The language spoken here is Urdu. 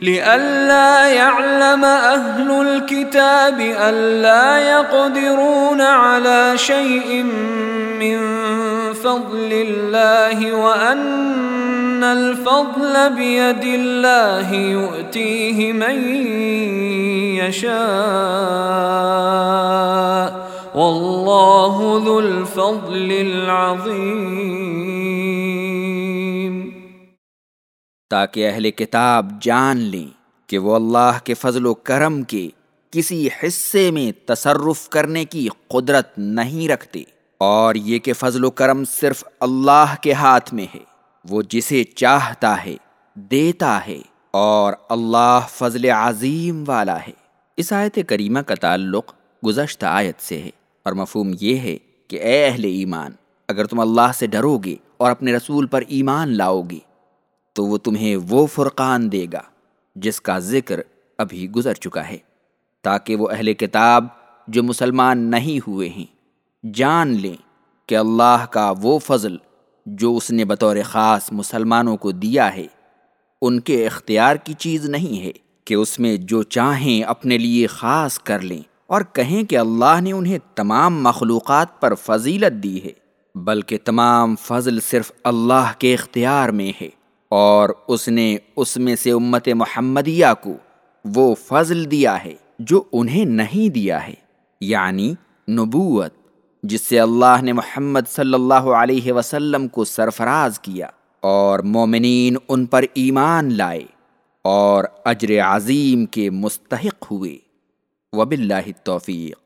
لئلا يعلم أهل الكتاب ألا يقدرون على شيء من فضل الله وأن الفضل بيد الله يؤتيه من يشاء والله ذو الفضل العظيم تاکہ اہل کتاب جان لیں کہ وہ اللہ کے فضل و کرم کے کسی حصے میں تصرف کرنے کی قدرت نہیں رکھتے۔ اور یہ کہ فضل و کرم صرف اللہ کے ہاتھ میں ہے، وہ جسے چاہتا ہے، دیتا ہے، اور اللہ فضل عظیم والا ہے۔ اس آیت کریمہ کا تعلق گزشتہ آیت سے ہے۔ اور مفہوم یہ ہے کہ اے اہل ایمان، اگر تم اللہ سے ڈرو گے اور اپنے رسول پر ایمان لاؤ گے تو وہ تمہیں وہ فرقان دے گا جس کا ذکر ابھی گزر چکا ہے، تاکہ وہ اہل کتاب جو مسلمان نہیں ہوئے ہیں جان لیں کہ اللہ کا وہ فضل جو اس نے بطور خاص مسلمانوں کو دیا ہے، ان کے اختیار کی چیز نہیں ہے کہ اس میں جو چاہیں اپنے لیے خاص کر لیں اور کہیں کہ اللہ نے انہیں تمام مخلوقات پر فضیلت دی ہے، بلکہ تمام فضل صرف اللہ کے اختیار میں ہے۔ اور اس نے اس میں سے امت محمدیہ کو وہ فضل دیا ہے جو انہیں نہیں دیا ہے یعنی نبوت، جس سے اللہ نے محمد صلی اللہ علیہ وسلم کو سرفراز کیا اور مومنین ان پر ایمان لائے اور اجر عظیم کے مستحق ہوئے۔ وباللہ التوفیق۔